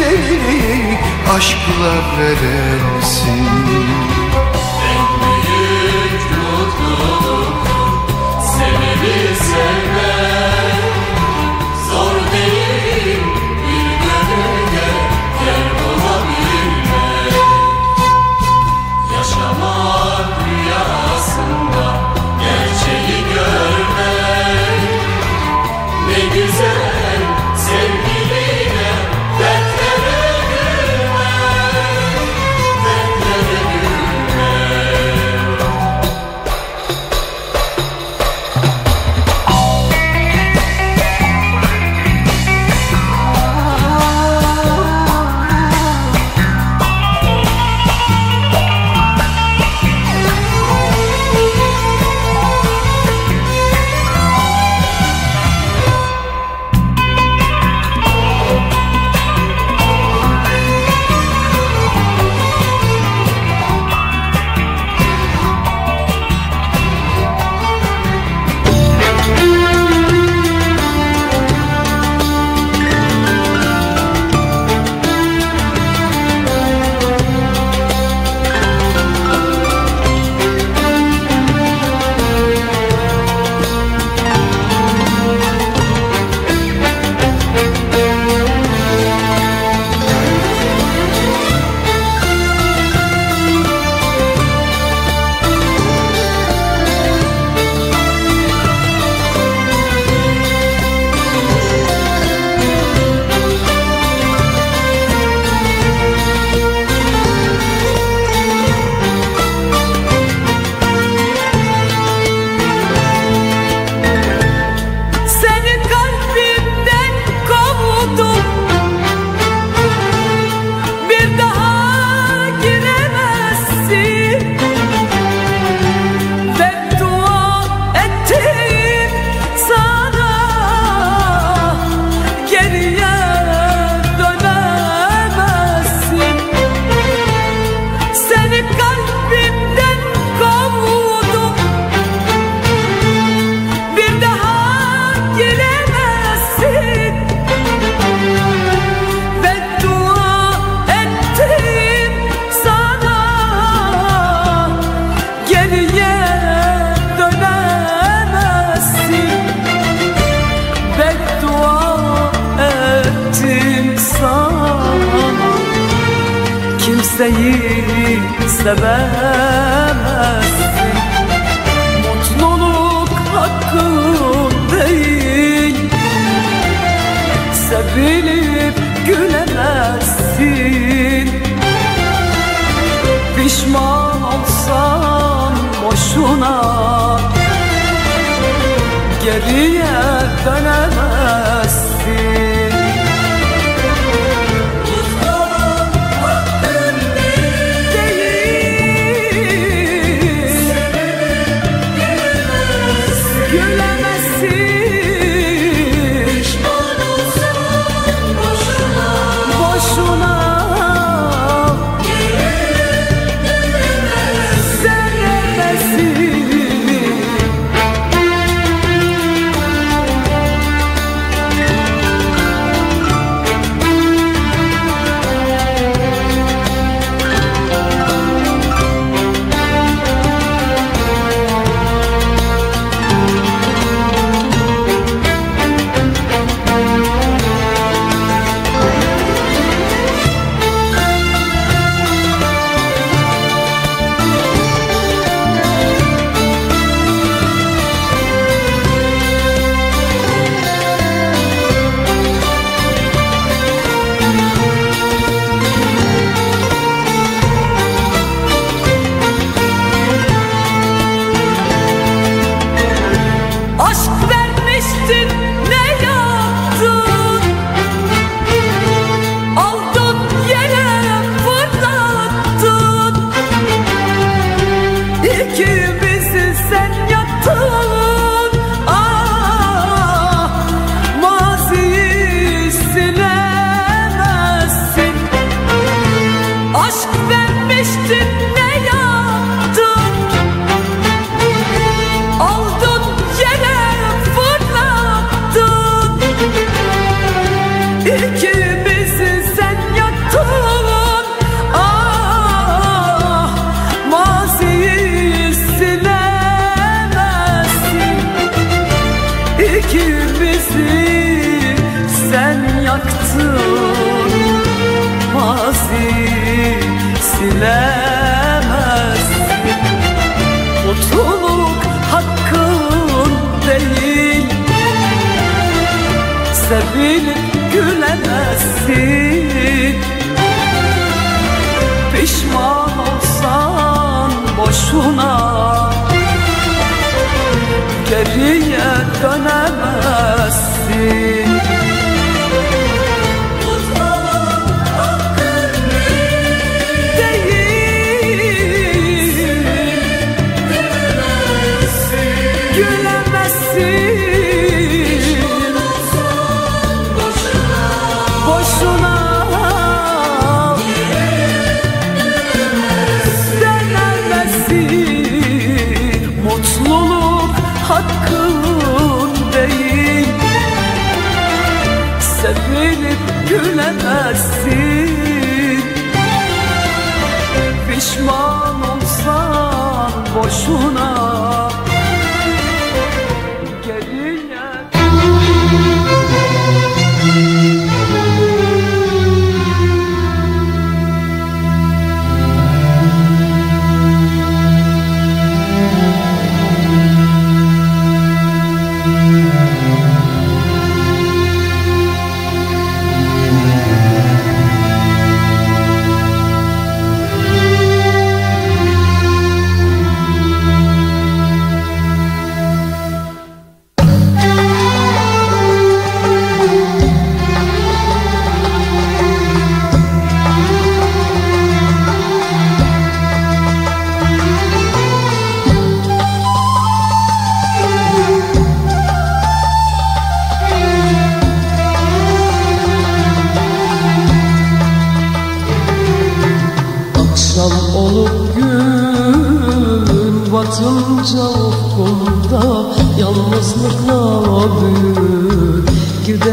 en güzelini aşkla verensin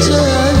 Veren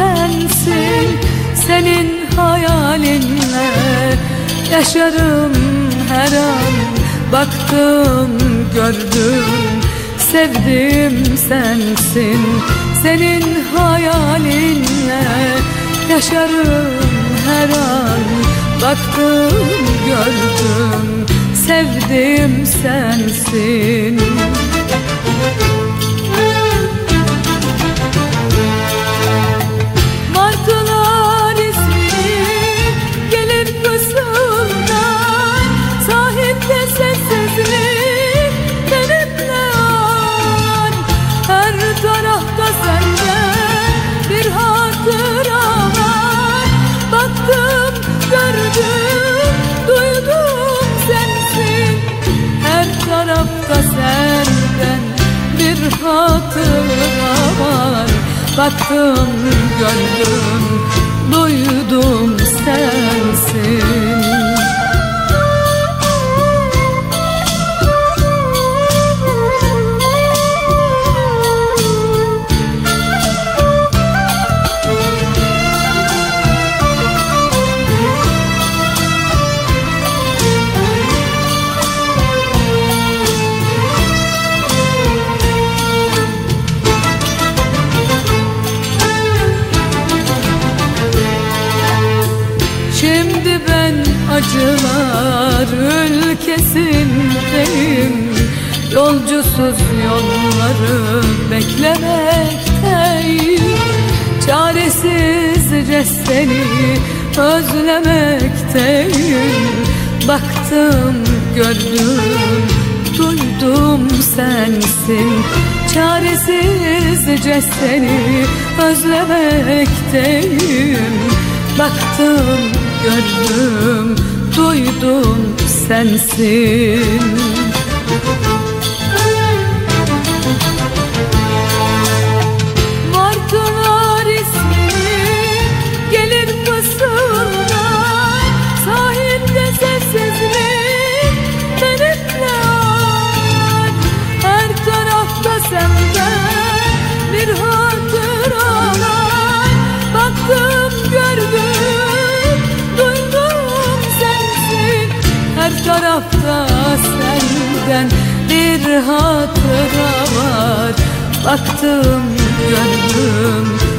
Sensin Senin hayalinle. Yaşarım her an Baktım gördüm sevdim sensin Senin hayalinle. Yaşarım her an Baktım gördüm sevdim sensin hatıra var Baktım gördüm duydum sensin Yolcusuz yolları beklemekteyim Çaresizce seni özlemekteyim Baktım gördüm duydum sensin. Çaresizce seni özlemekteyim Baktım gördüm duydum sensin hatıra var. Baktım sen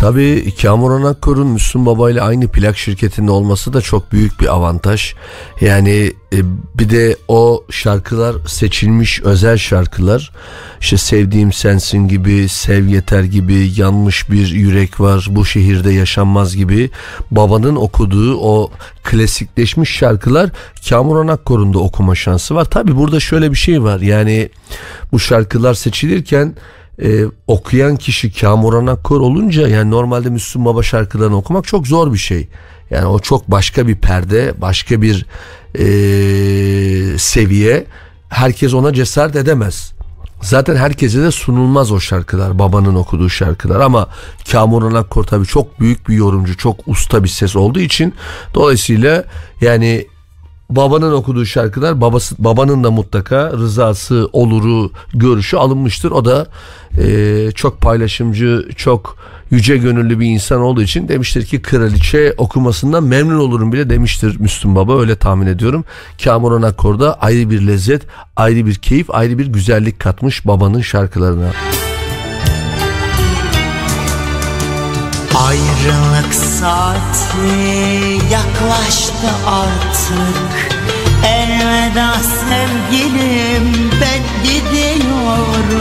Tabii Kamuran Akkor'un Müslüm Baba ile aynı plak şirketinde olması da çok büyük bir avantaj. Yani e, bir de o şarkılar seçilmiş özel şarkılar. İşte Sevdiğim Sensin gibi, Sev Yeter gibi, Yanmış Bir Yürek Var, Bu Şehirde Yaşanmaz gibi babanın okuduğu o klasikleşmiş şarkılar Kamuran Akkor'un da okuma şansı var. Tabii burada şöyle bir şey var. Yani bu şarkılar seçilirken e, okuyan kişi Kamuran Akkor olunca yani normalde Müslüm Baba şarkılarını okumak çok zor bir şey. Yani o çok başka bir perde, başka bir e, seviye. Herkes ona cesaret edemez. Zaten herkese de sunulmaz o şarkılar, babanın okuduğu şarkılar ama Kamuran Akkor tabii çok büyük bir yorumcu, çok usta bir ses olduğu için dolayısıyla yani babanın okuduğu şarkılar babası babanın da mutlaka rızası oluru görüşü alınmıştır. O da e, çok paylaşımcı çok yüce gönüllü bir insan olduğu için demiştir ki kraliçe okumasından memnun olurum bile demiştir Müslüm Baba öyle tahmin ediyorum. Kamuran Akkor'da ayrı bir lezzet ayrı bir keyif ayrı bir güzellik katmış babanın şarkılarına. Ayrılık saati yaklaştı artık Elveda sevgilim ben gidiyorum.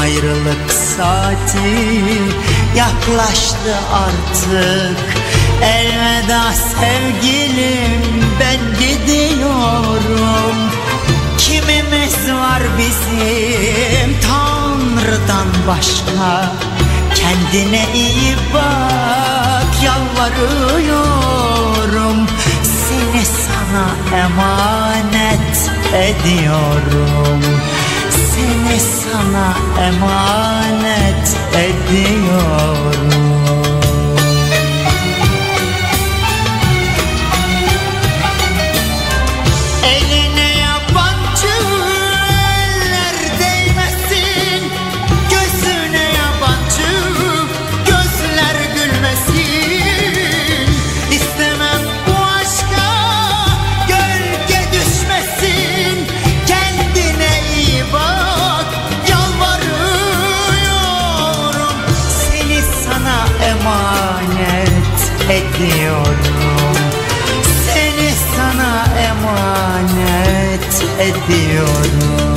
Ayrılık saati yaklaştı artık. Elveda sevgilim ben gidiyorum. Kimimiz var bizim Tanrı'dan başka? Kendine iyi bak yalvarıyorum sana emanet ediyorum. Seni sana emanet ediyorum ediyorum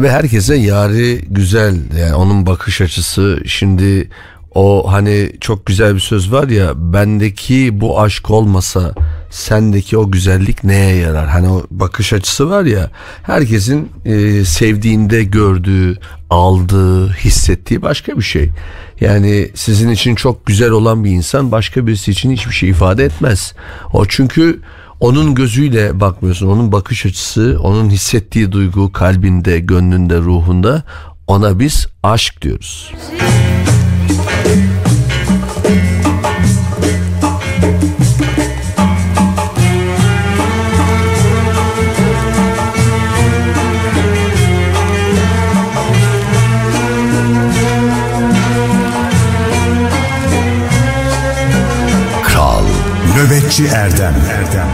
Tabi herkese yari güzel yani onun bakış açısı şimdi o hani çok güzel bir söz var ya bendeki bu aşk olmasa sendeki o güzellik neye yarar? Hani o bakış açısı var ya herkesin e, sevdiğinde gördüğü, aldığı, hissettiği başka bir şey. Yani sizin için çok güzel olan bir insan başka birisi için hiçbir şey ifade etmez. O çünkü onun gözüyle bakmıyorsun. Onun bakış açısı, onun hissettiği duygu kalbinde, gönlünde, ruhunda ona biz aşk diyoruz. Kral Nöbetçi Erdem Erdem Erdem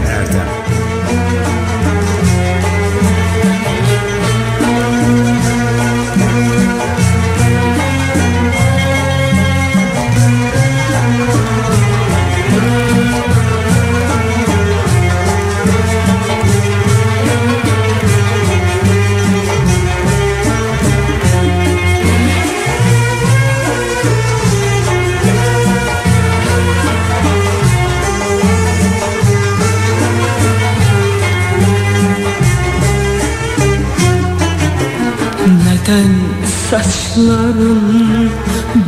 saçların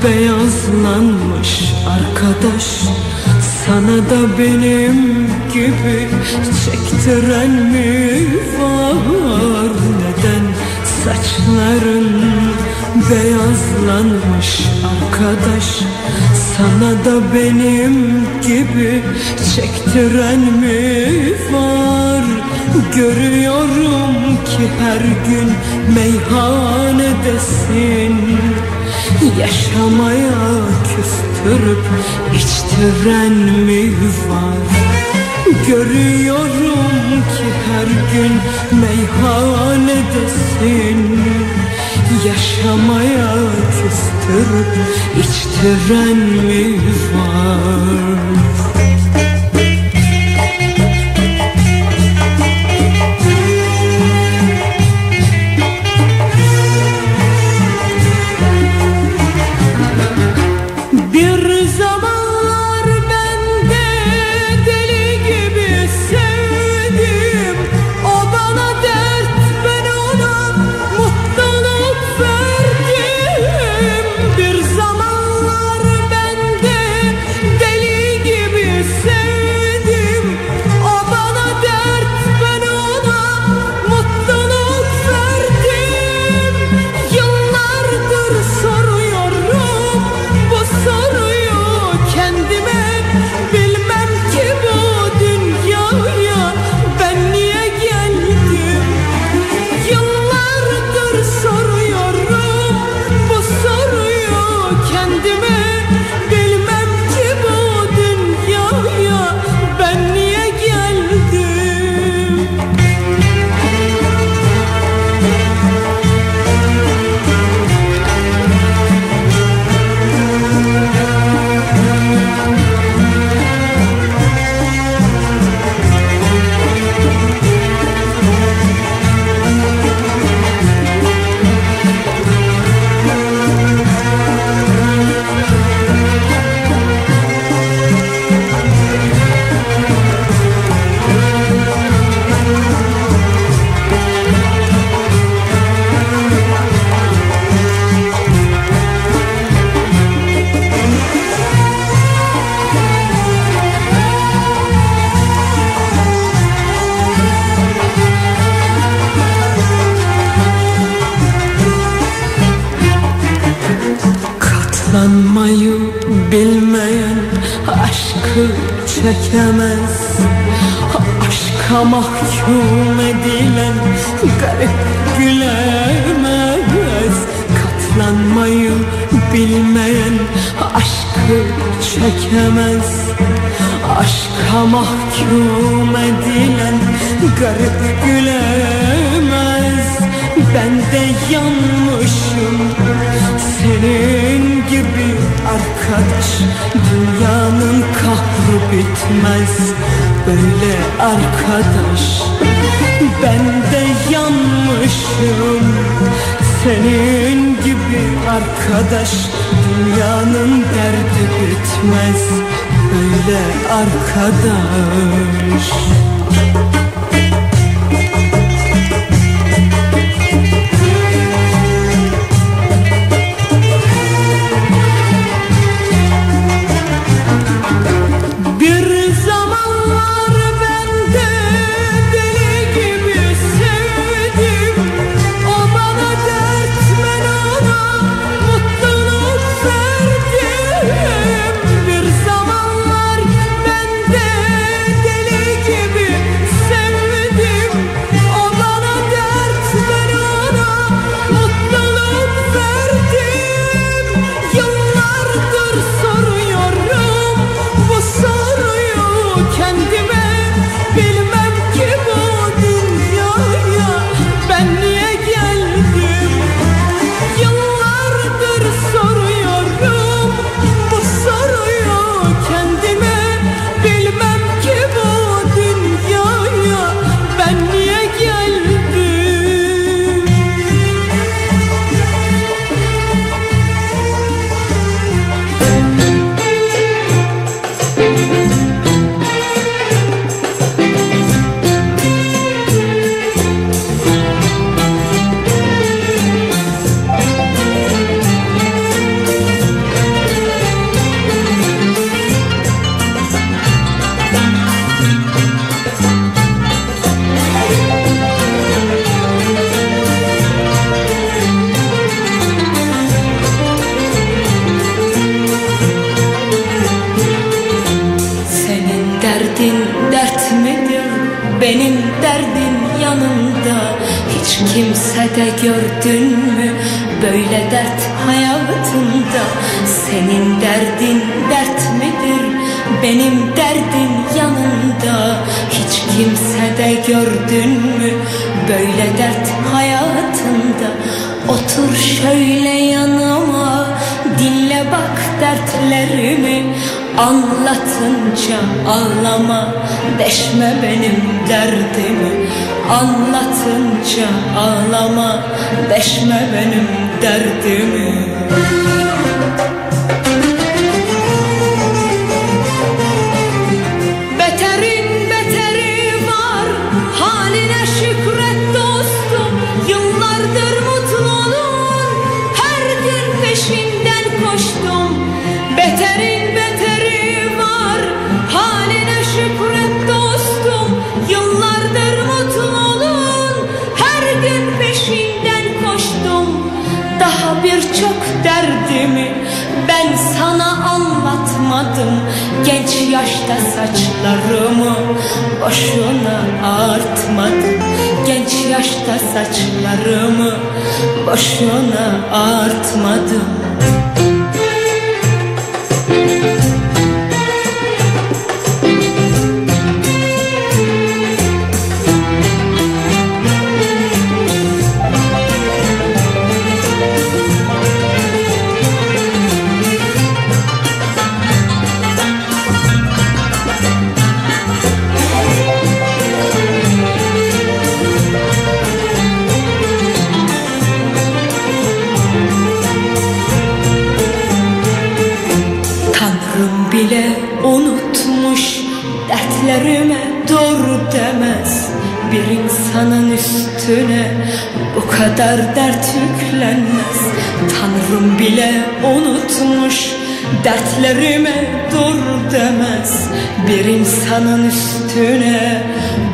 beyazlanmış arkadaş. Sana da benim gibi çektiren mi var Neden saçların beyazlanmış arkadaş? Sana da benim gibi çektiren mi var Görüyorum ki her gün meyhanedesin. Yaşamaya küstürüp içtiren mi var? Görüyorum ki her gün meyhanedesin. Yaşamaya küstürüp içtiren mi var gülemez Katlanmayı bilmeyen aşkı çekemez. Aşka mahkum edilen garip gülemez. Ben de yanmışım senin gibi arkadaş. Dünyanın kahrı bitmez böyle arkadaş Ben de yanmışım. Senin gibi arkadaş Dünyanın derdi bitmez. Böyle arkadaş. Yalnızca ağlama Deşme benim derdimi. Anlatınca ağlama Deşme benim derdimi. saçlarımı boşuna artmadım Genç yaşta saçlarımı boşuna artmadım kadar dert yüklenmez. Tanrım bile unutmuş Dertlerime dur demez. Bir insanın üstüne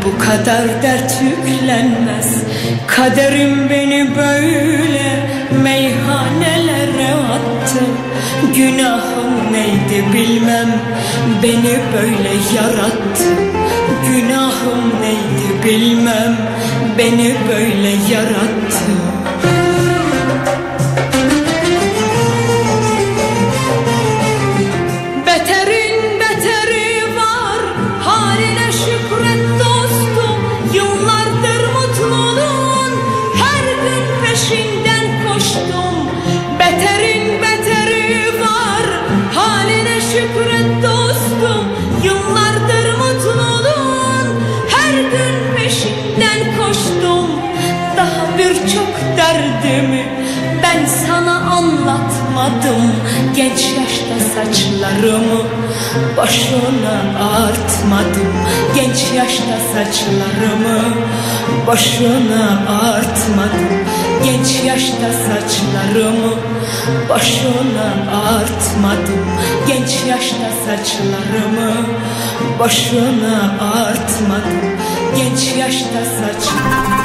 bu kadar dert yüklenmez. Kaderim beni böyle meyhanelere attı. Günahım neydi bilmem beni böyle yarattı. Günahım neydi bilmem Beni böyle yarattı saçlarımı boşuna artmadım. Genç yaşta saçlarımı boşuna artmadım. Genç yaşta saçlarımı boşuna artmadım. Genç yaşta saçlarımı boşuna artmadım. Genç yaşta saçlarımı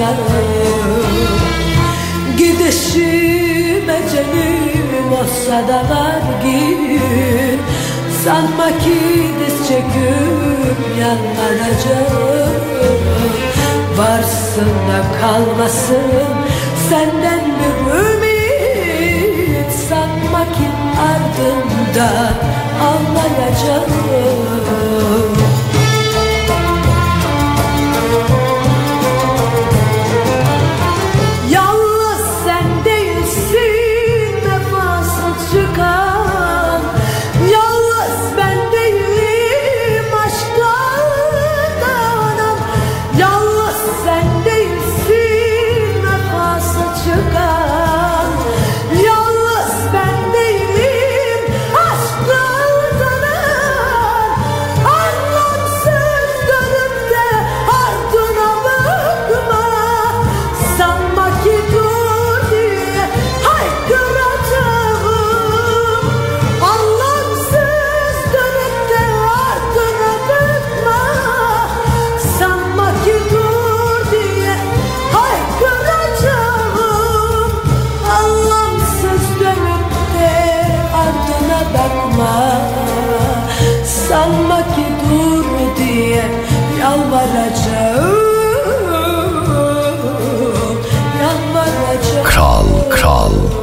ağlayacağım Gidişim ecelim olsa da vergin Sanma ki diz çekip yalvaracağım Varsın da kalmasın senden bir ümit. Sanma ki ardından ağlayacağım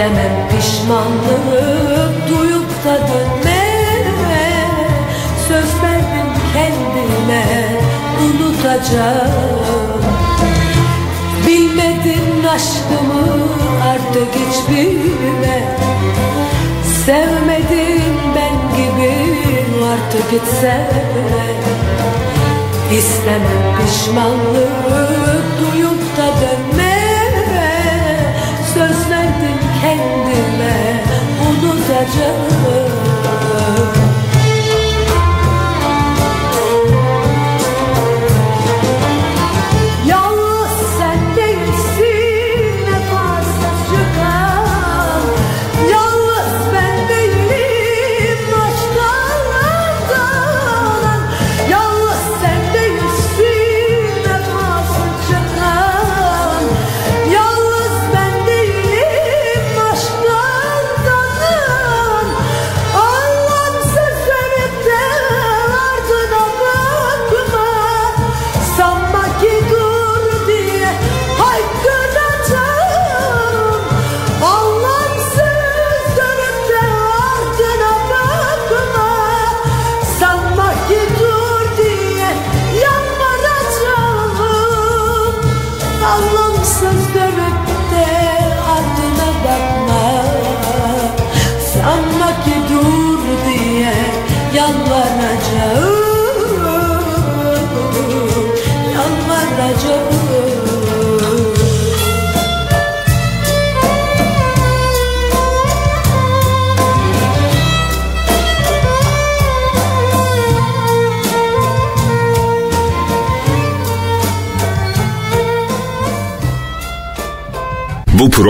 İstemem pişmanlık duyup da dönme. Söz verdim kendime unutacağım. Bilmedin aşkımı artık hiç bilme Sevmedin ben gibi artık hiç sevme İstemem pişmanlık duyup da dönme unutacağım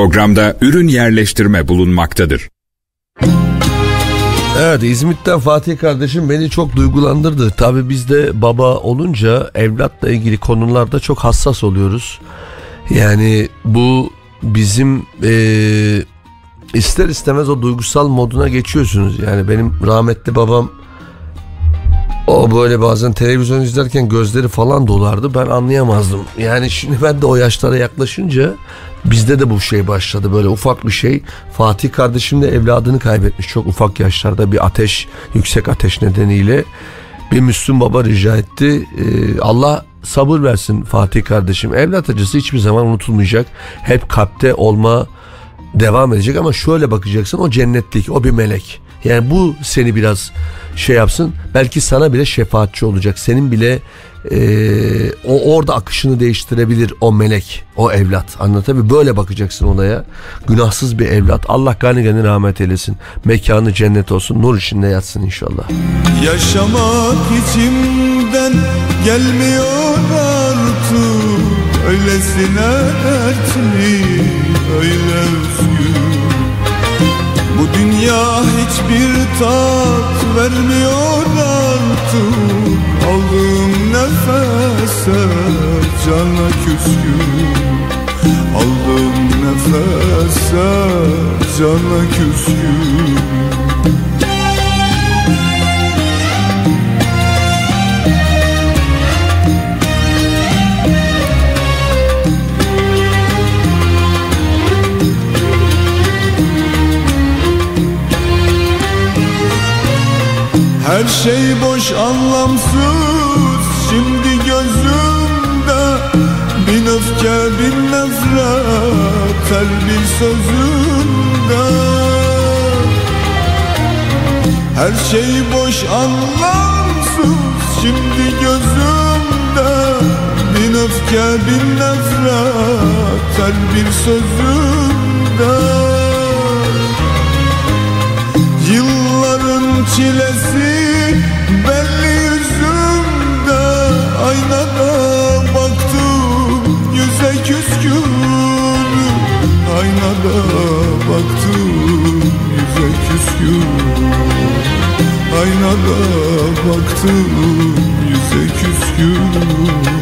programda ürün yerleştirme bulunmaktadır. Evet İzmit'ten Fatih kardeşim beni çok duygulandırdı. Tabii biz de baba olunca evlatla ilgili konularda çok hassas oluyoruz. Yani bu bizim eee, ister istemez o duygusal moduna geçiyorsunuz. Yani benim rahmetli babam o böyle bazen televizyon izlerken gözleri falan dolardı. Ben anlayamazdım. Yani şimdi ben de o yaşlara yaklaşınca bizde de bu şey başladı. Böyle ufak bir şey. Fatih kardeşim de evladını kaybetmiş. Çok ufak yaşlarda bir ateş, yüksek ateş nedeniyle. Bir Müslüm baba rica etti. Ee, Allah sabır versin Fatih kardeşim. Evlat acısı hiçbir zaman unutulmayacak. Hep kalpte olma devam edecek ama şöyle bakacaksın o cennetlik o bir melek. Yani bu seni biraz şey yapsın belki sana bile şefaatçi olacak. Senin bile eee, o orada akışını değiştirebilir o melek o evlat. Anlatabiliyor Böyle bakacaksın olaya. Günahsız bir evlat. Allah gani gani rahmet eylesin. Mekanı cennet olsun. Nur içinde yatsın inşallah. Yaşamak içimden gelmiyor artık. Öylesine dertli, öyle üzgün Bu dünya hiçbir tat vermiyor artık. Aldığım nefese cana küskün. Aldığım nefese cana küskün Her şey boş anlamsız. Şimdi göz Bin öfke bin nefret. Her bir sözünde Her şey boş anlamsız. Şimdi gözümde Bin öfke bin nefret. Her bir sözünde çilesi belli yüzümde Aynada baktım yüze küskün Aynada baktım yüze küskün Aynada baktım yüze küskün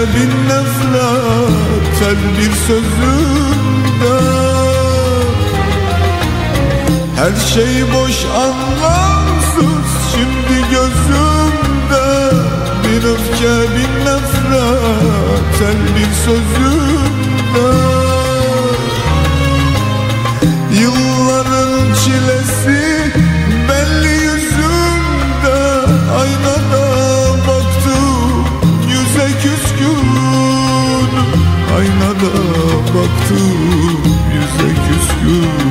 bin nefret bir sözümde Her şey boş anlamsız şimdi gözümde. Bin öfke bin nefret bir sözümde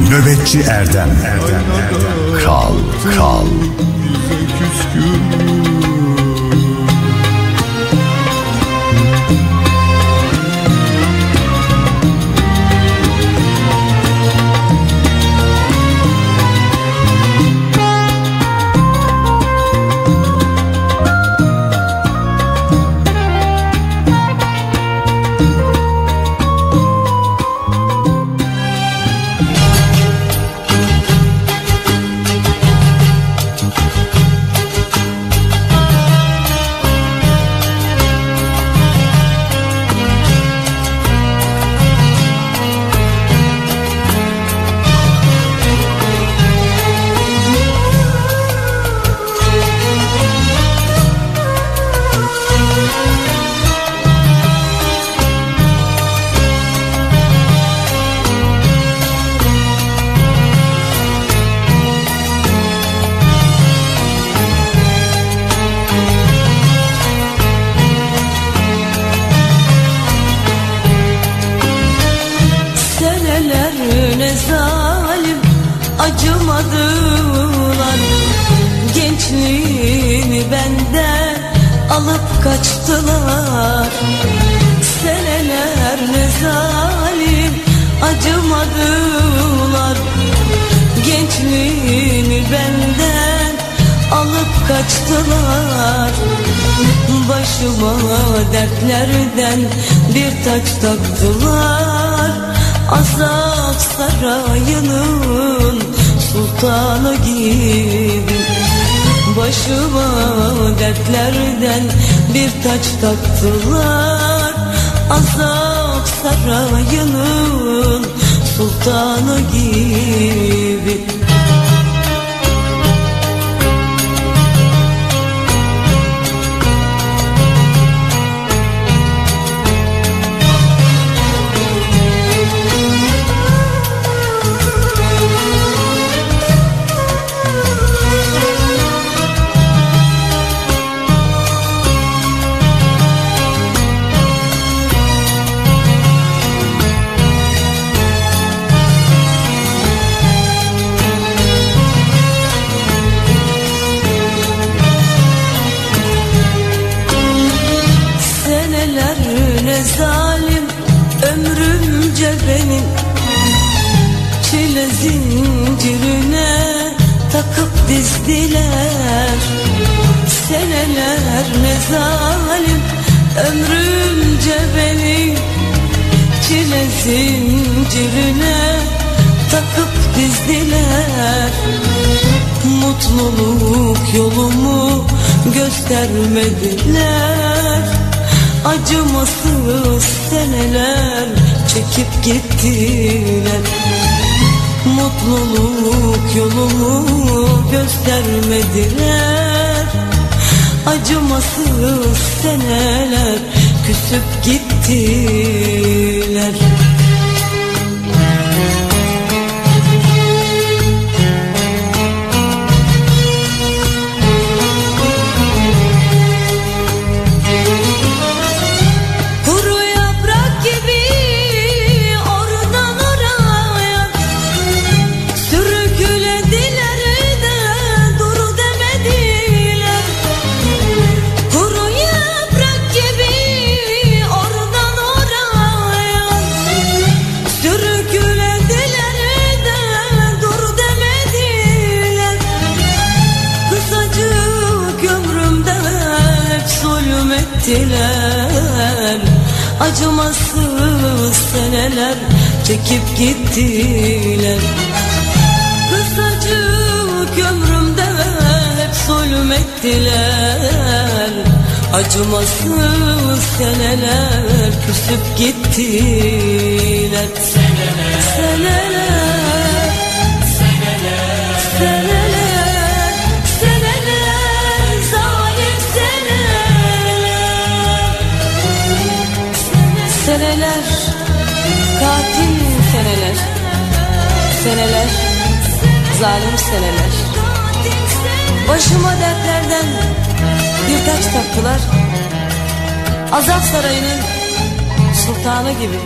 Nöbetçi Erdem. Erdem Erdem Kral Kral. Yüze küskün alıp kaçtılar. Seneler ne zalim acımadılar. Gençliğimi benden alıp kaçtılar. Başıma dertlerden bir taç taktılar. Azap sarayının sultanı gibi Başıma dertlerden bir taç taktılar. Azap sarayının sultanı gibi zincirine takıp dizdiler. Seneler ne zalim ömrümce beni Çile zincirine takıp dizdiler. Mutluluk yolumu göstermediler. Acımasız seneler çekip gittiler Mutluluk yolumu göstermediler. Acımasız seneler küsüp gittiler çekip gittiler. Kısacık ömrümde hep zulmettiler Acımasız seneler küsüp gittiler. Seneler Seneler Seneler Zalim seneler. Başıma dertlerden bir taç taktılar Azap sarayının sultanı gibi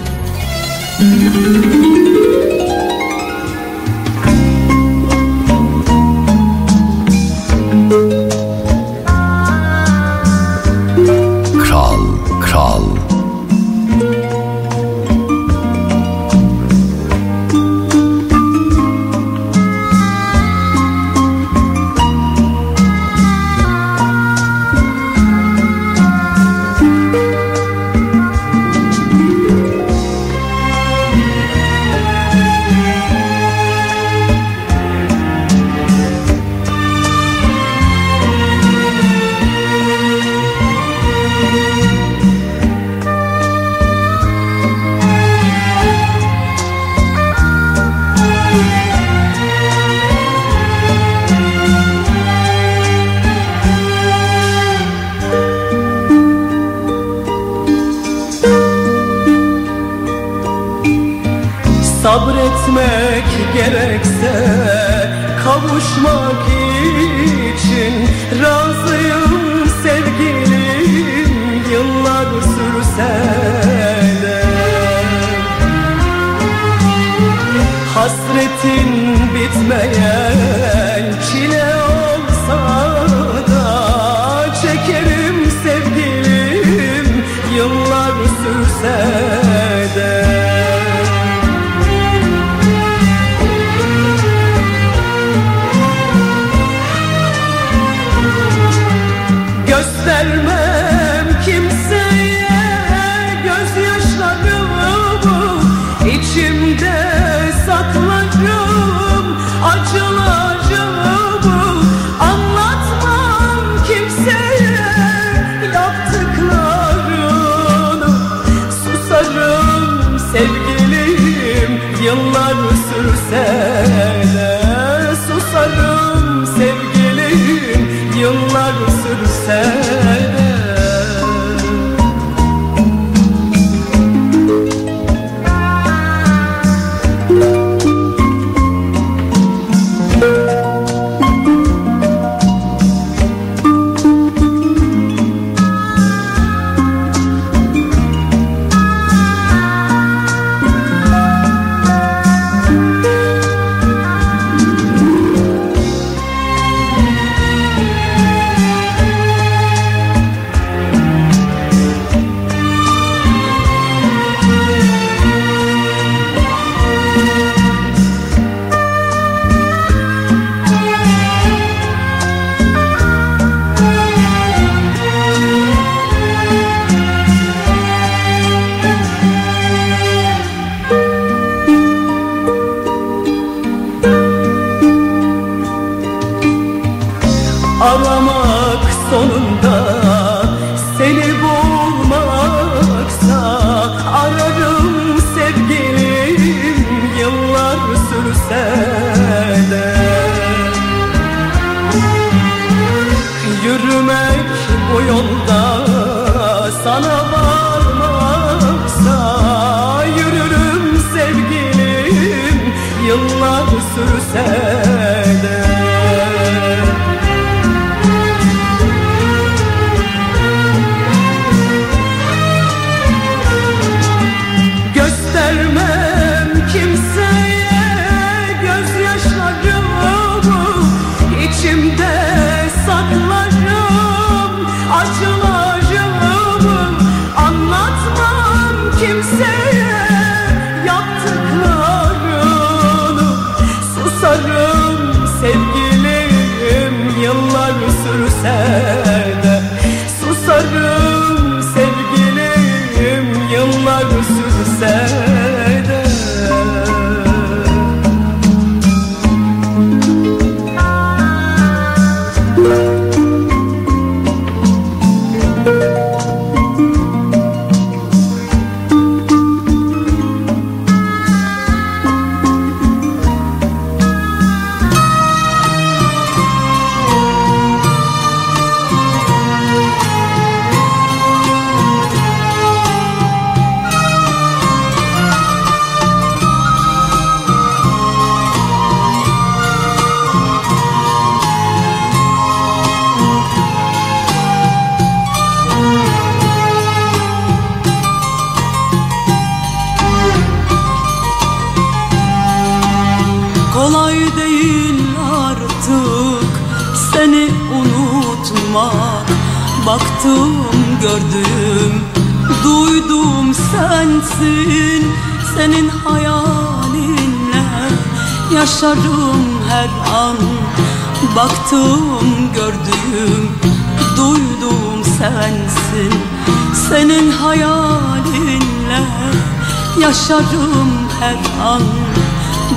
yaşarım her an.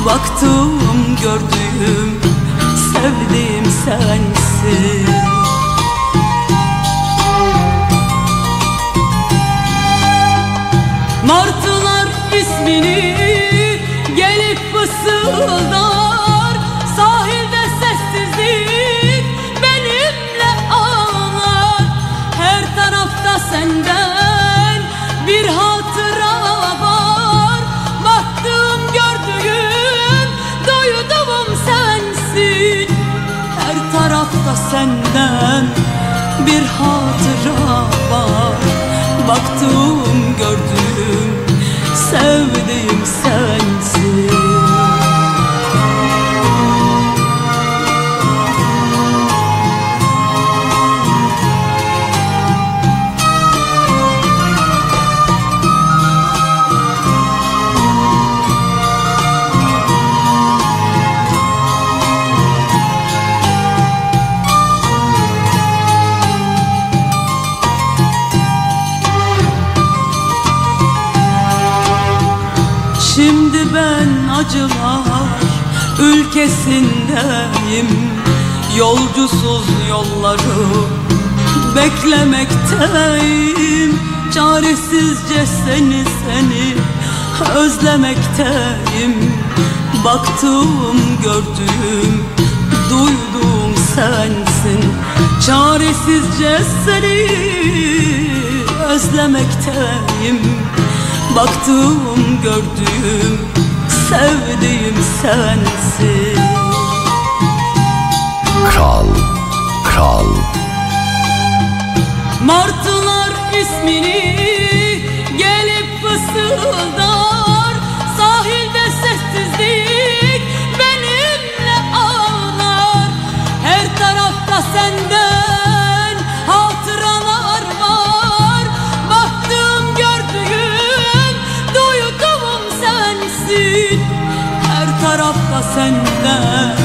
Baktım gördüm sevdiğim sensin. Martılar ismini gelip fısıldar senden bir hatıra var. Baktım gördüm sevdiğim sensin ülkesindeyim Yolcusuz yolları beklemekteyim. Çaresizce seni seni özlemekteyim. Baktım gördüm duydum sensin. Çaresizce seni özlemekteyim. Baktım gördüm sevdiğim sensin. Kral, kral, Martılar ismini gelip fısıldar. Sahilde sessizlik benimle ağlar. Her tarafta senden senden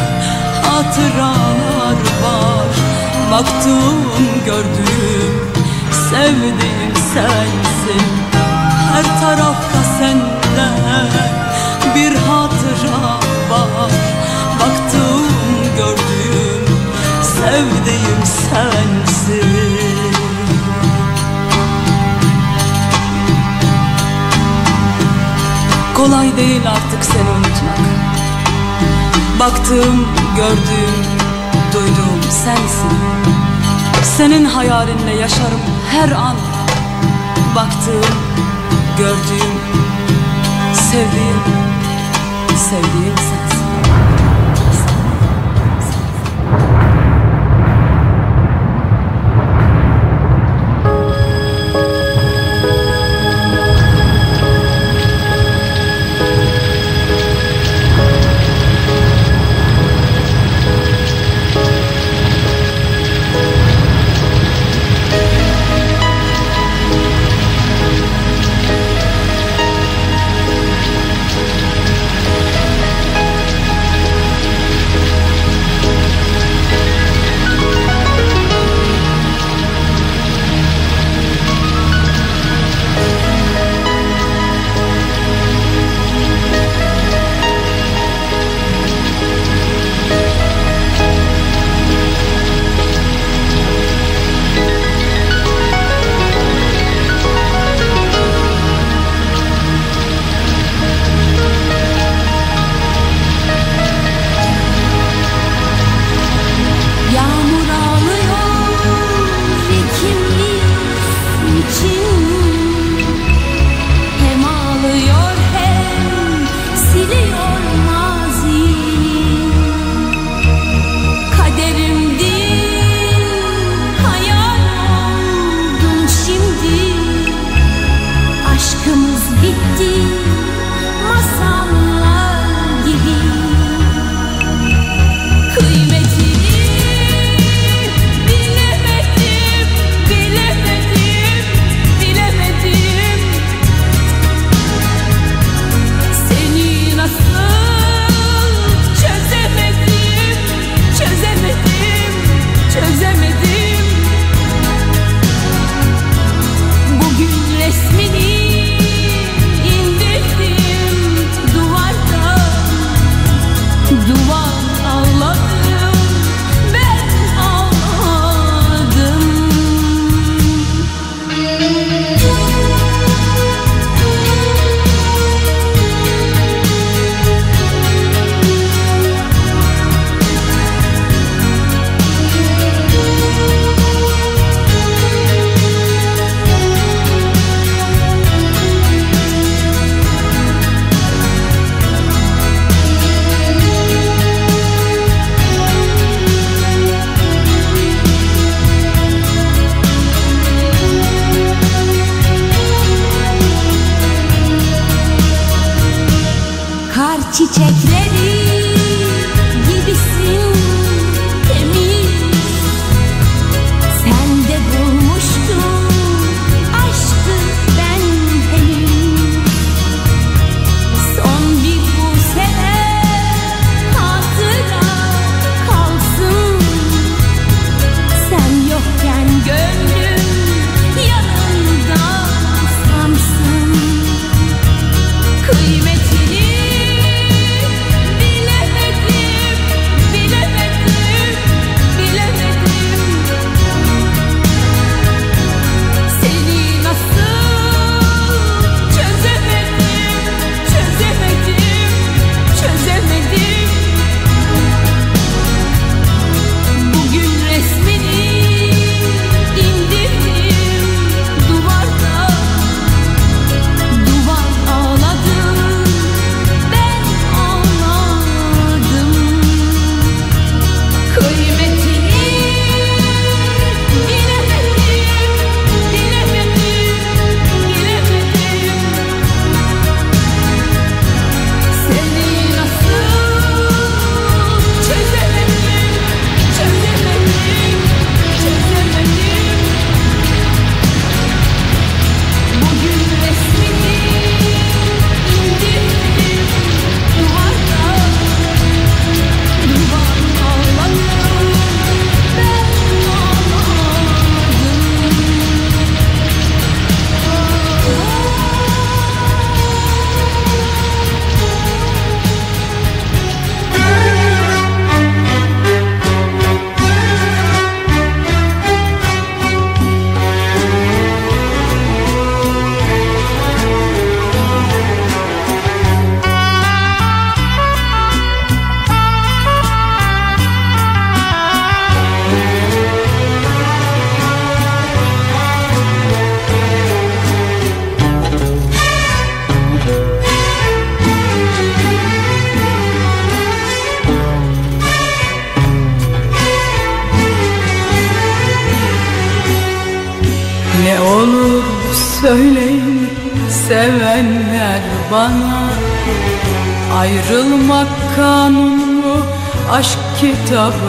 hatıralar var. Baktığım gördüğüm sevdiğim sensin. Her tarafta senden bir hatıra var. Baktığım gördüğüm sevdiğim sensin. Kolay değil artık seni unutmak. Baktım, gördüm, duydum sensin. Senin hayalinle yaşarım her an. Baktım, gördüğüm, sevdiğim, sevdiğim sensin. Aşk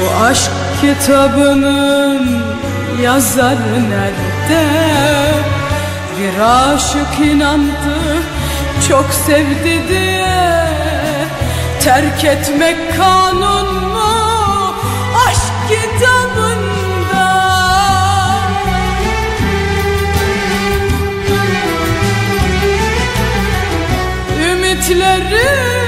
Bu aşk kitabının yazarı nerede? Bir aşık inandı çok sevdi diye Terk etmek kanun mu aşk kitabında? Ümitlerim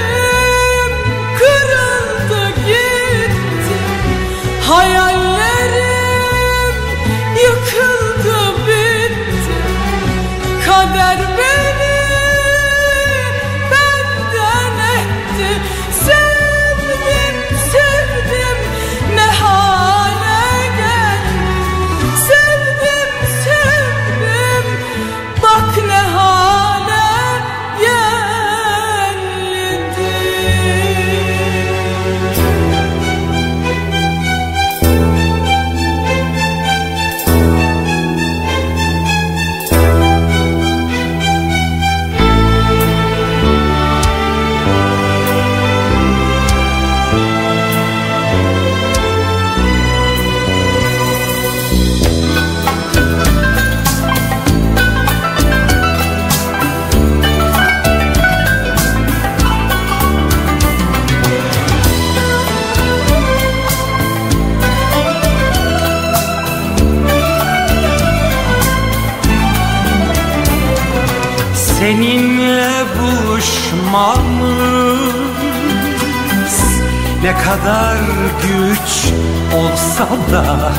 kadar güç olsa da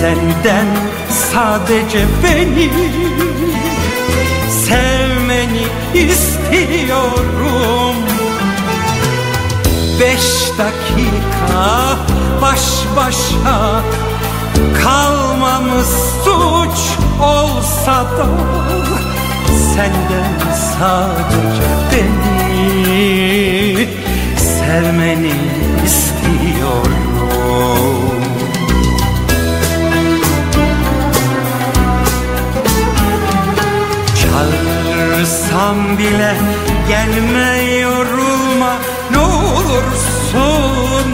Senden sadece beni sevmeni istiyorum. Beş dakika baş başa kalmamız suç olsa da Senden sadece beni sevmeni istiyorum. Çağırsam bile gelme yorulma ne olursun.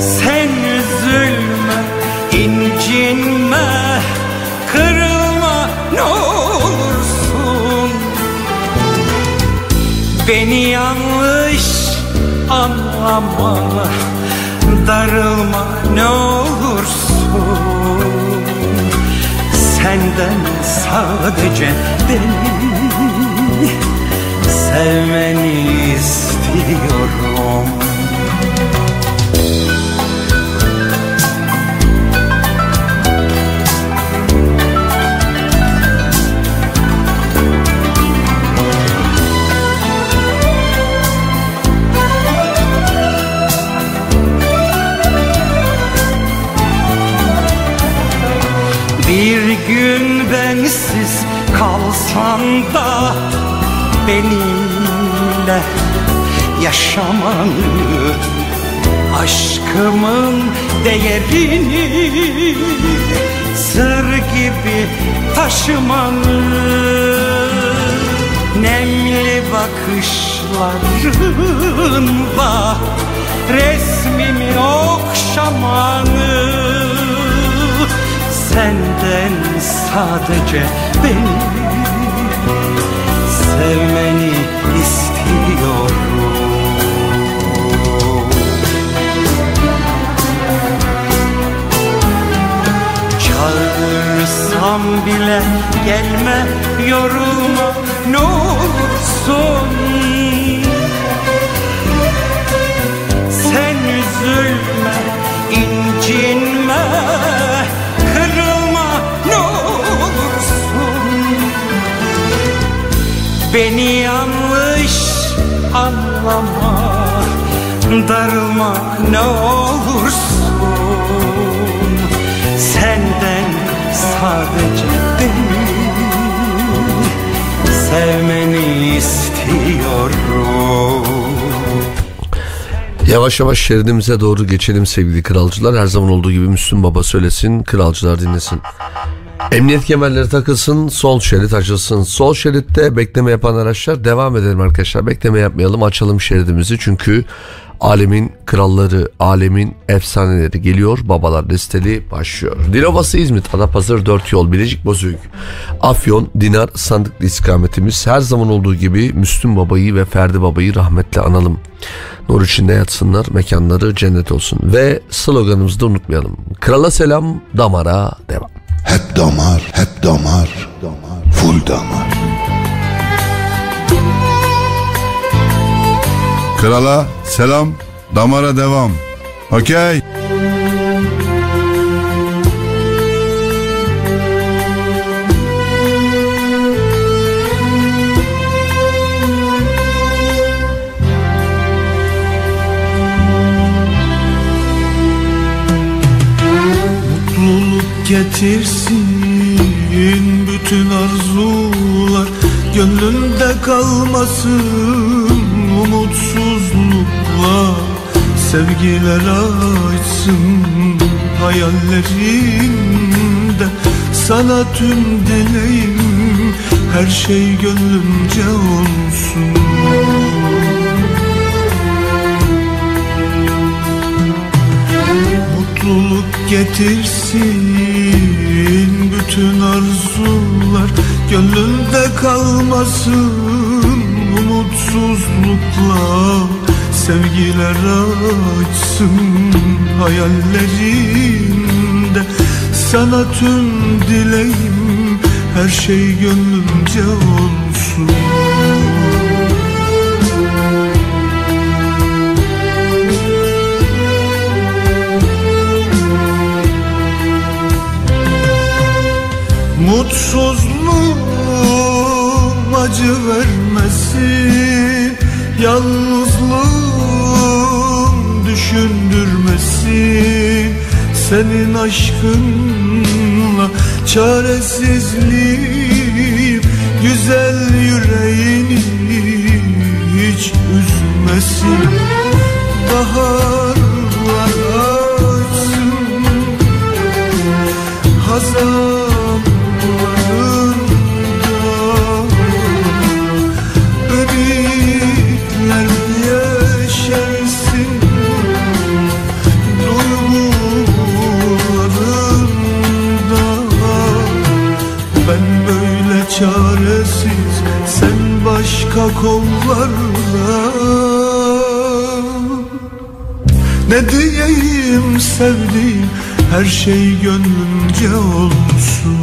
Sen üzülme incinme Beni yanlış anlama Darılma ne olursun. Senden sadece beni Sevmeni istiyorum kalsan da benimle yaşamanı Aşkımın değerini sır gibi taşımanı Nemli bakışlarınla resmimi okşamanı Senden sadece beni sevmeni istiyorum. Çağırsam bile gelme yorulma ne olursun anlama Darılma ne olursun Senden sadece beni Sevmeni istiyorum Yavaş yavaş şeridimize doğru geçelim sevgili kralcılar. Her zaman olduğu gibi Müslüm Baba söylesin, kralcılar dinlesin. Emniyet kemerleri takılsın, sol şerit açılsın. Sol şeritte bekleme yapan araçlar devam edelim arkadaşlar. Bekleme yapmayalım, açalım şeridimizi. Çünkü alemin kralları, alemin efsaneleri geliyor. Babalar listeli başlıyor. Dilovası İzmit, Adapazarı 4 yol, Bilecik Bozüyük, Afyon, Dinar, Sandıklı istikametimiz. Her zaman olduğu gibi Müslüm Baba'yı ve Ferdi Baba'yı rahmetle analım. Nur içinde yatsınlar, mekanları cennet olsun. Ve sloganımızı da unutmayalım. Krala selam, damara devam. Hep damar, hep damar, full damar. Krala selam, damara devam. Okey. Getirsin bütün arzular. Gönlünde kalmasın umutsuzluklar. Sevgiler açsın hayallerinde Sana tüm dileğim her şey gönlümce olsun Mutluluk getirsin bütün arzular. Gönlünde kalmasın umutsuzluklar Sevgiler açsın hayallerinde. Sana tüm dileğim her şey gönlümce olsun Mutsuzluğum acı vermesin Yalnızlığım düşündürmesin Senin aşkınla çaresizliğim Güzel yüreğini hiç üzmesin Baharlar açsın hazanlarında başka kollarla Ne diyeyim sevdiğim her şey gönlünce olsun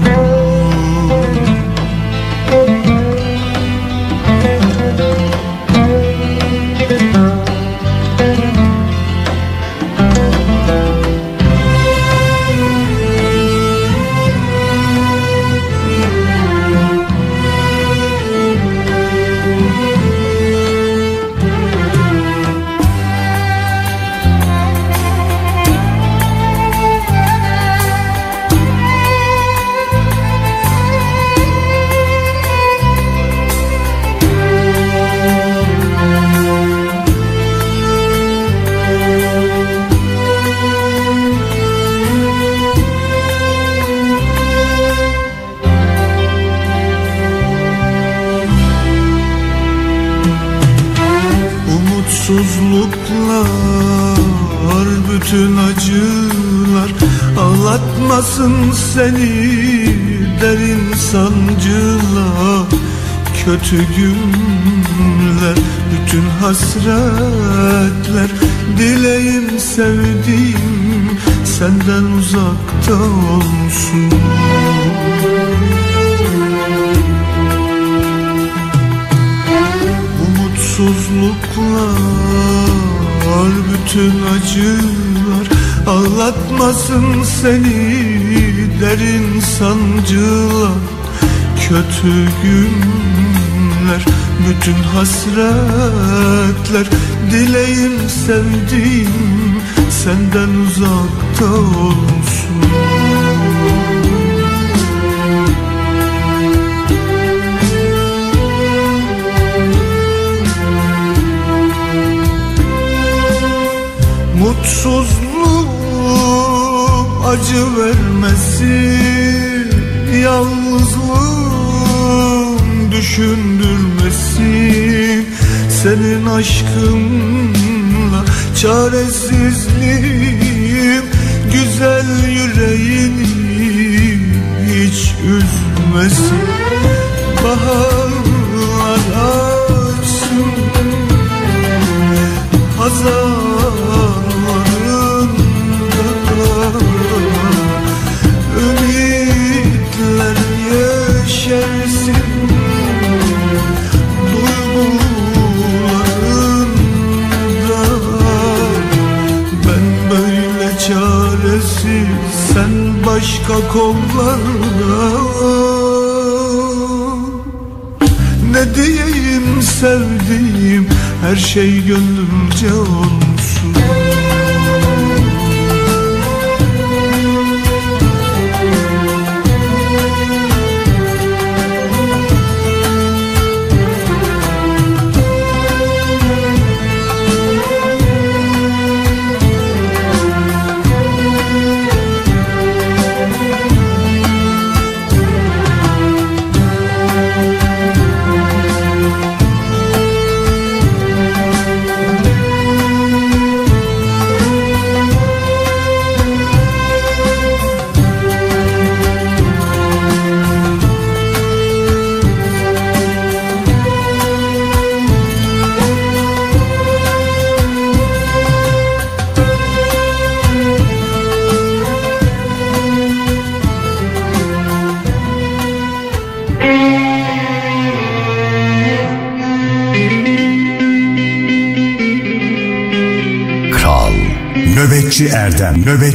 Ağlatmasın seni derin sancılar Kötü günler, bütün hasretler. Dileğim sevdiğim senden uzakta olsun. Umutsuzluklar, bütün acılar Ağlatmasın seni derin sancılar Kötü günler, bütün hasretler. Dileğim sevdiğim senden uzakta olsun. Mutsuzluğum acı vermesin Yalnızlığım düşündürmesin. Senin aşkınla çaresizliğim Güzel yüreğini hiç üzmesin. Baharlar açsın Hazarlarında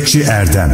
Nöbetçi Erdem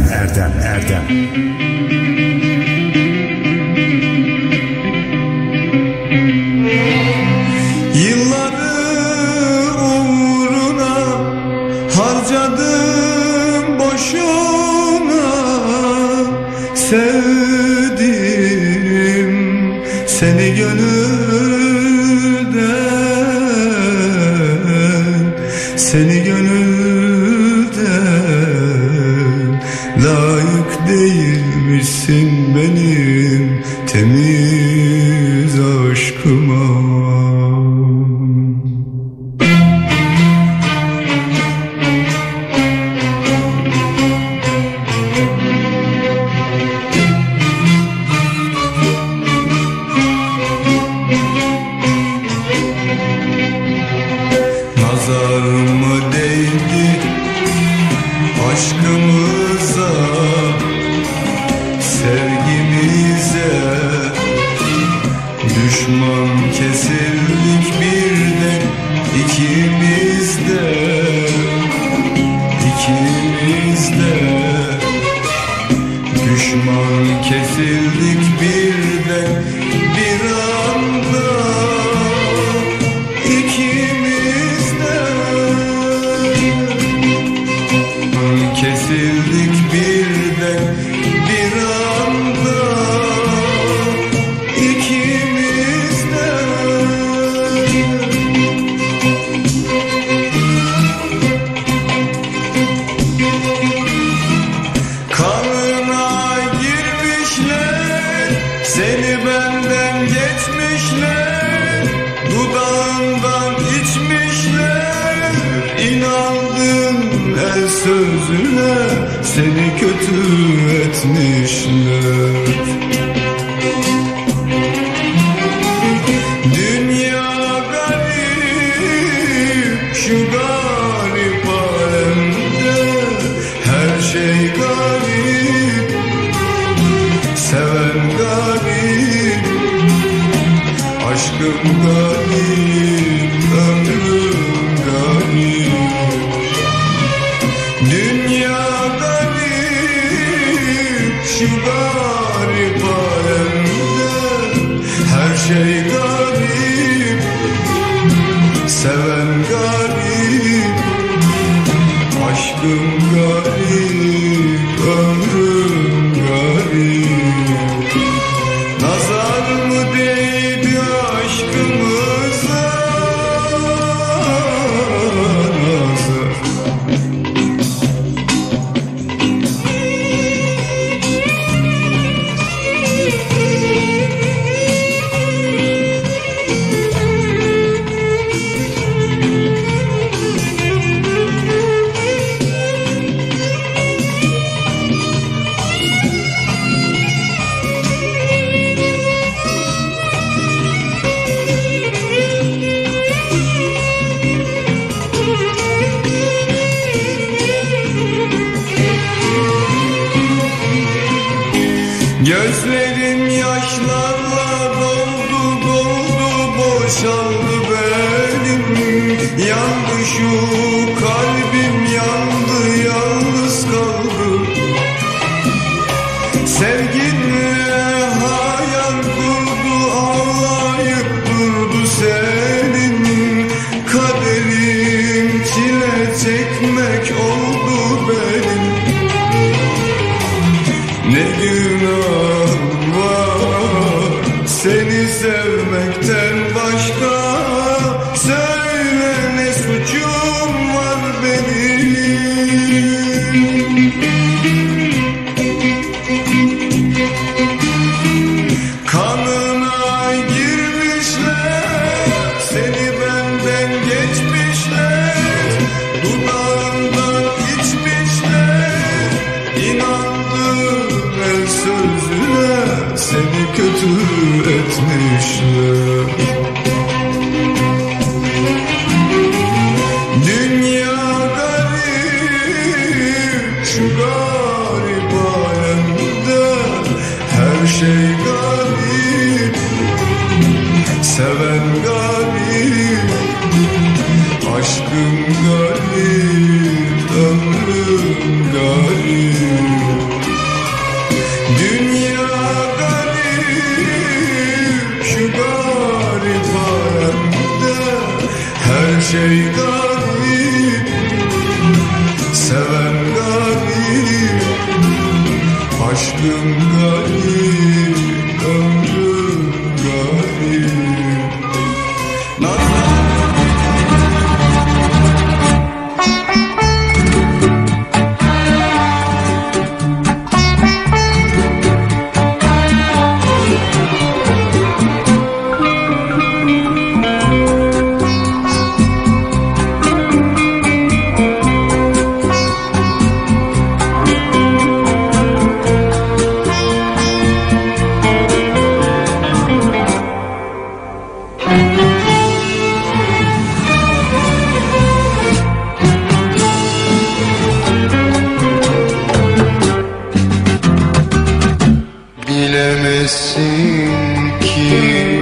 bilemesin ki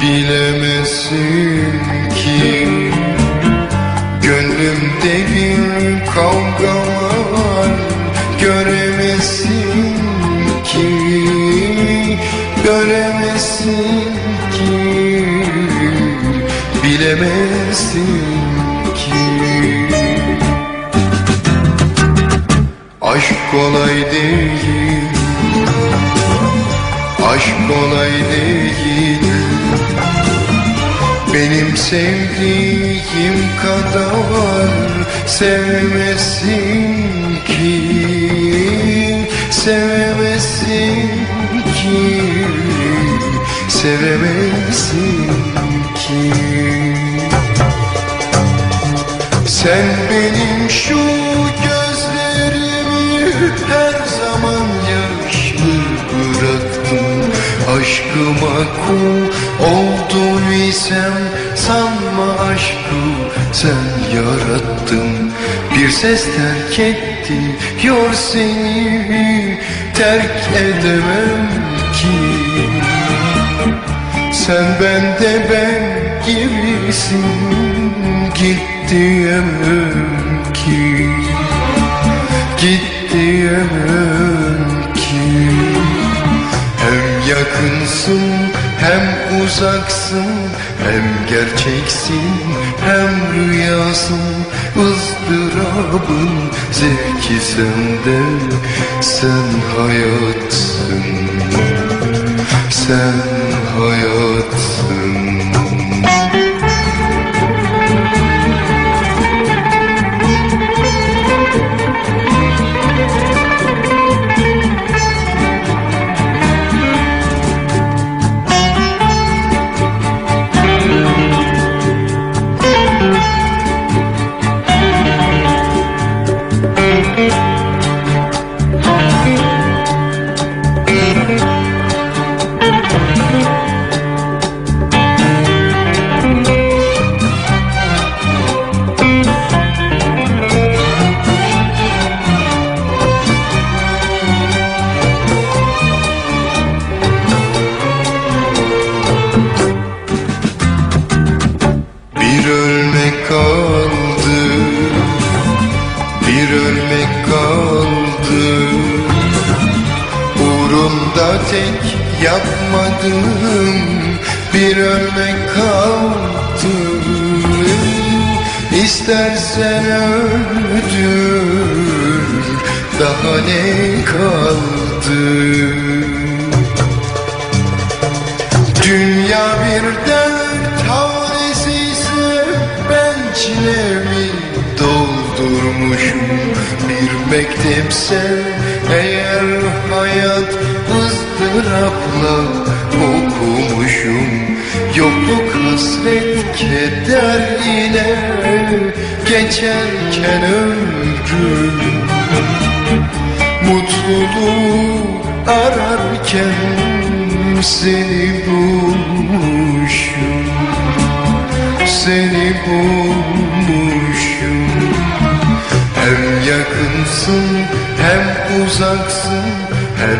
bilemesin ki. Gönlümde bir kavga var göremesin ki. Göremesin ki bilemesin ki. Aşk kolay değil. Kolay değil Benim sevdiğim kadar Sevemezsin ki? Sevemezsin ki? Sevemezsin ki? Sen benim şu gözlerimi Aşkıma kul olduysam sanma aşkı sen yarattın. Bir ses terk etti yor seni terk edemem ki. Sen bende ben gibisin git diyemem ki. Git diyemem yakınsın hem uzaksın Hem gerçeksin hem rüyasın ızdırabın zevki sende Sen hayatsın Sen hayatsın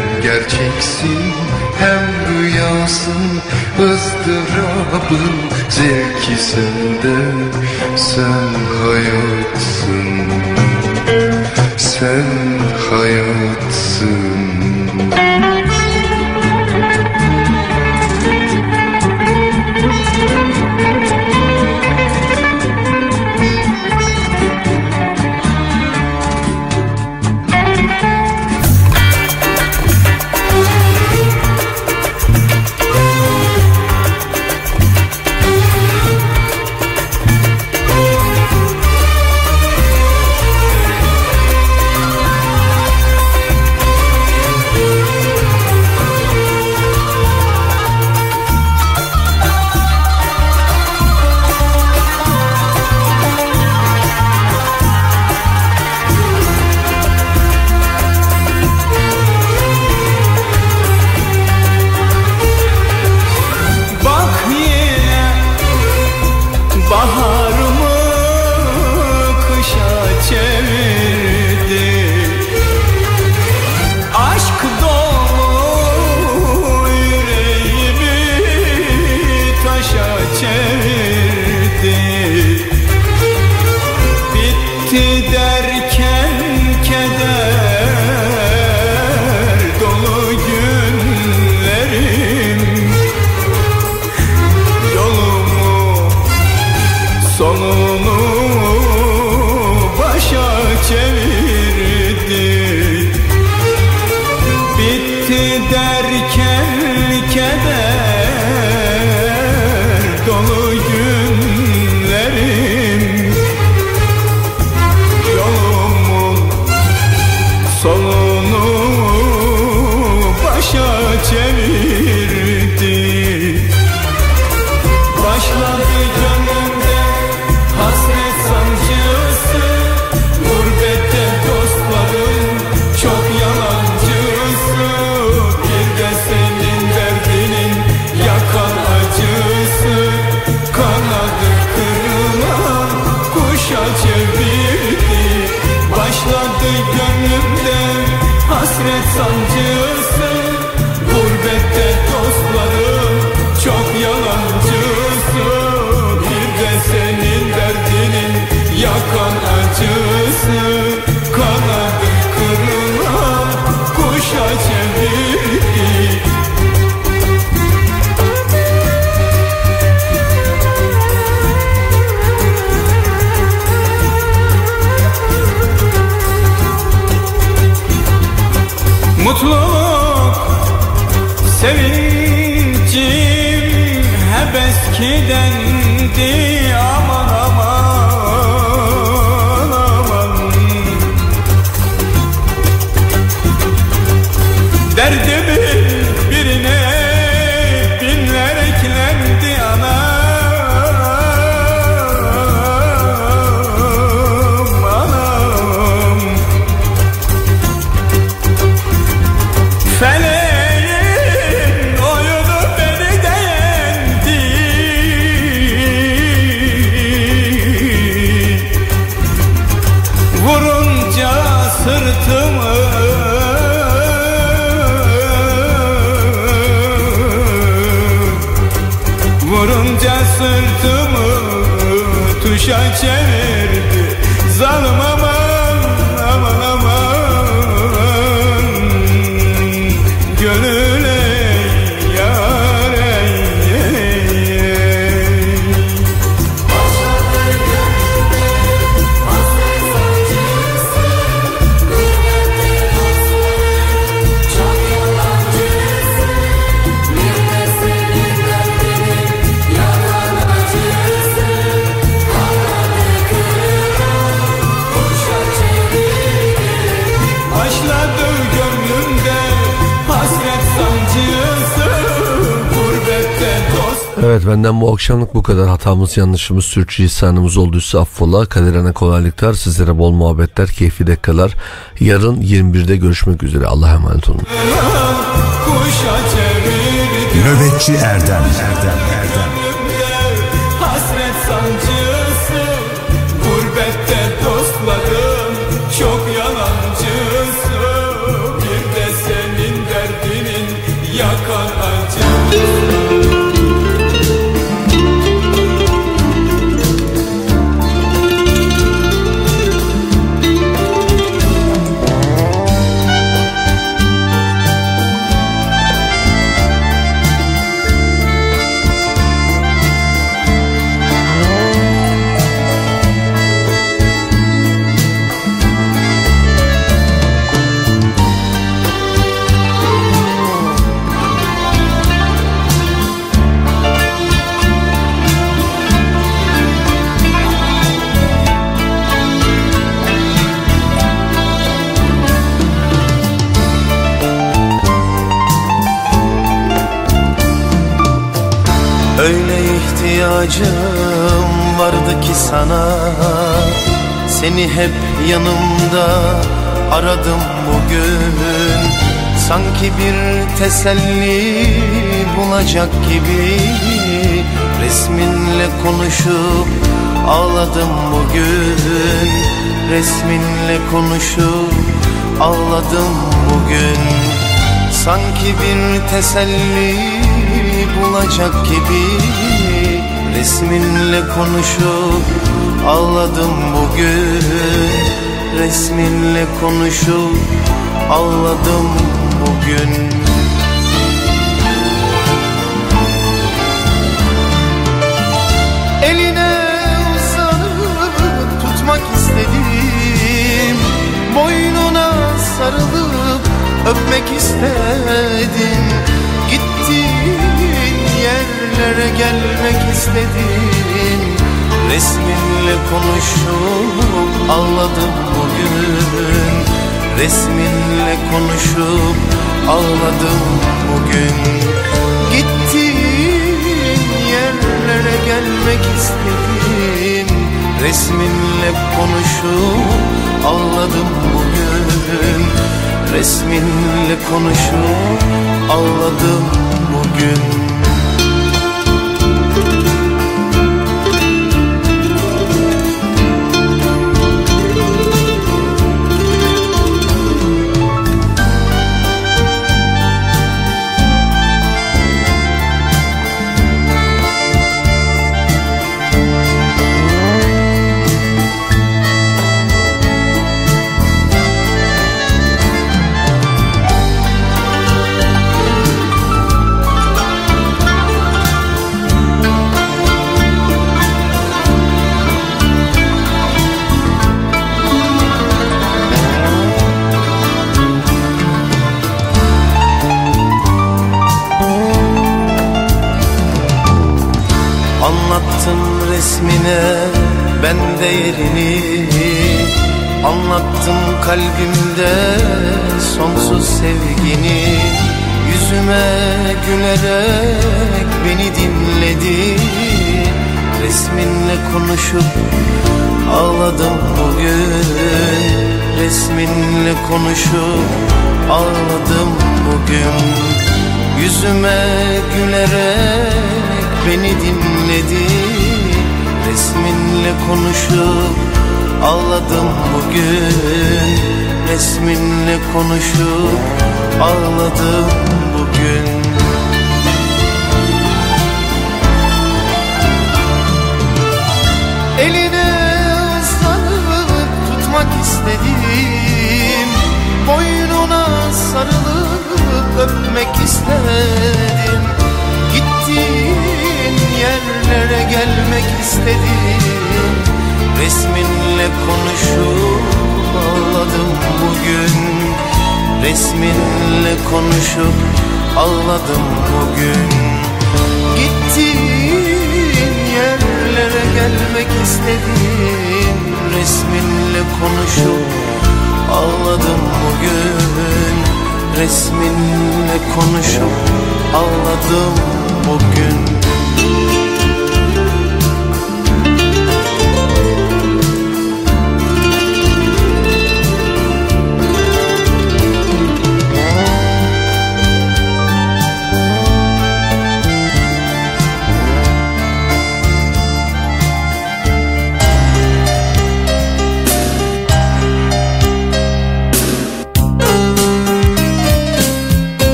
Hem gerçeksin hem rüyasın ızdırabın zevki sende Sen hayatsın. Sen hayatsın Ощущайте benden bu akşamlık bu kadar. Hatamız, yanlışımız, sürçülisanımız olduysa affola. Kaderine kolaylıklar, sizlere bol muhabbetler, keyifli dakikalar. Yarın 21'de görüşmek üzere. Allah'a emanet olun. Nöbetçi Erdem Erdem sana. Seni hep yanımda aradım bugün. Sanki bir teselli bulacak gibi Resminle konuşup ağladım bugün. Resminle konuşup ağladım bugün. Sanki bir teselli bulacak gibi Resminle konuşup ağladım bugün. Resminle konuşup ağladım bugün. Eline uzanıp tutmak istedim. Boynuna sarılıp öpmek istedim. Gittim yerlere gelmek istedim Resminle konuşup ağladım bugün. Resminle konuşup ağladım bugün. Gittiğin yerlere gelmek istedim Resminle konuşup ağladım bugün. Resminle konuşup ağladım bugün. Konuşup ağladım bugün. Yüzüme gülerek beni dinledi. Resminle konuşup ağladım bugün. Resminle konuşup ağladım bugün. Eline ıslanıp tutmak istedim öpmek istedim Gittiğin yerlere gelmek istedim. Resminle konuşup ağladım bugün. Resminle konuşup ağladım bugün. Gittiğin yerlere gelmek istedim. Resminle konuşup ağladım bugün Resminle konuşup ağladım bugün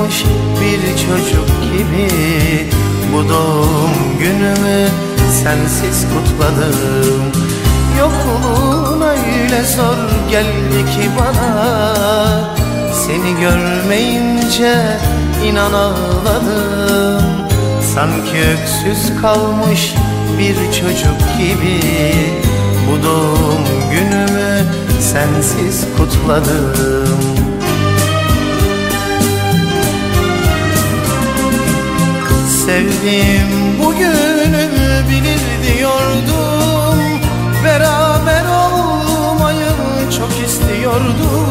kalmış bir çocuk gibi. Bu doğum günümü sensiz kutladım. Yokluğun öyle zor geldi ki bana. Seni görmeyince inan ağladım. Sanki öksüz kalmış bir çocuk gibi. Bu doğum günümü sensiz kutladım Sevdiğim bugünü bilir diyordum. Beraber olmayı çok istiyordum.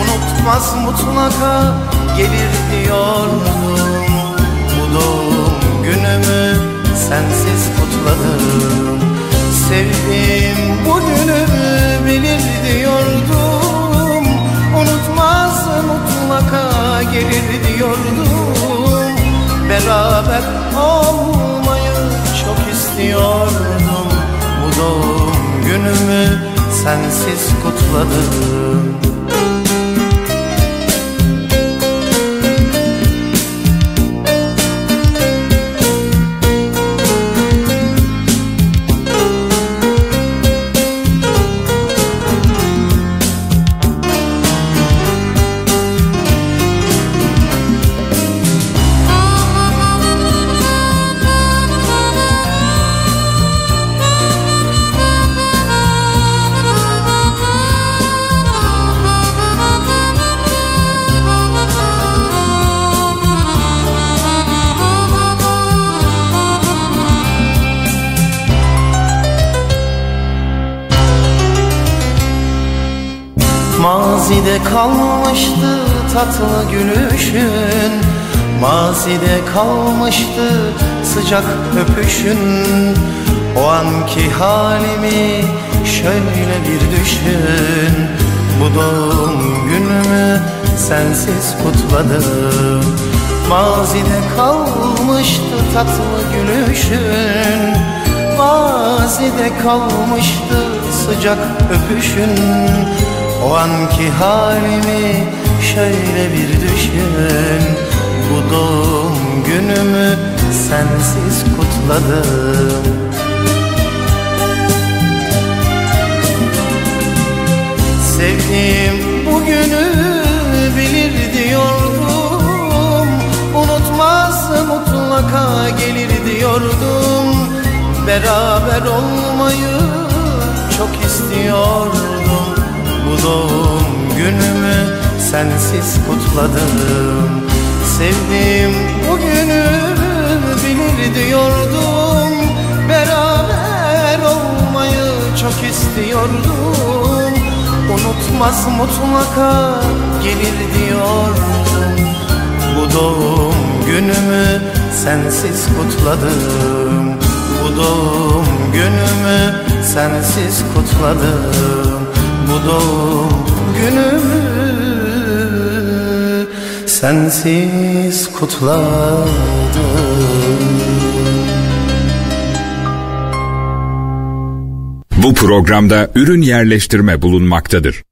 Unutmaz mutlaka gelir diyordum. Bu doğum günümü sensiz kutladım. Sevdiğim bugünü bilir diyordum. Unutmaz mutlaka beraber olmayı çok istiyordum. Bu doğum günümü sensiz kutladım. Kalmıştı tatlı gülüşün. Mazide kalmıştı sıcak öpüşün. O anki halimi şöyle bir düşün. Bu doğum günümü sensiz kutladım. Mazide kalmıştı tatlı gülüşün. Mazide kalmıştı sıcak öpüşün O anki halimi şöyle bir düşün. Bu doğum günümü sensiz kutladım. Sevdiğim bugünü bilir diyordum. Unutmaz mutlaka gelir diyordum. Beraber olmayı çok istiyordum Bu doğum günümü sensiz kutladım. Sevdiğim bugünü bilir diyordum. Beraber olmayı çok istiyordum. Unutmaz mutlaka gelir diyordum. Bu doğum günümü sensiz kutladım. Bu doğum günümü sensiz kutladım Bu doğum günümü sensiz kutladım Bu programda ürün yerleştirme bulunmaktadır.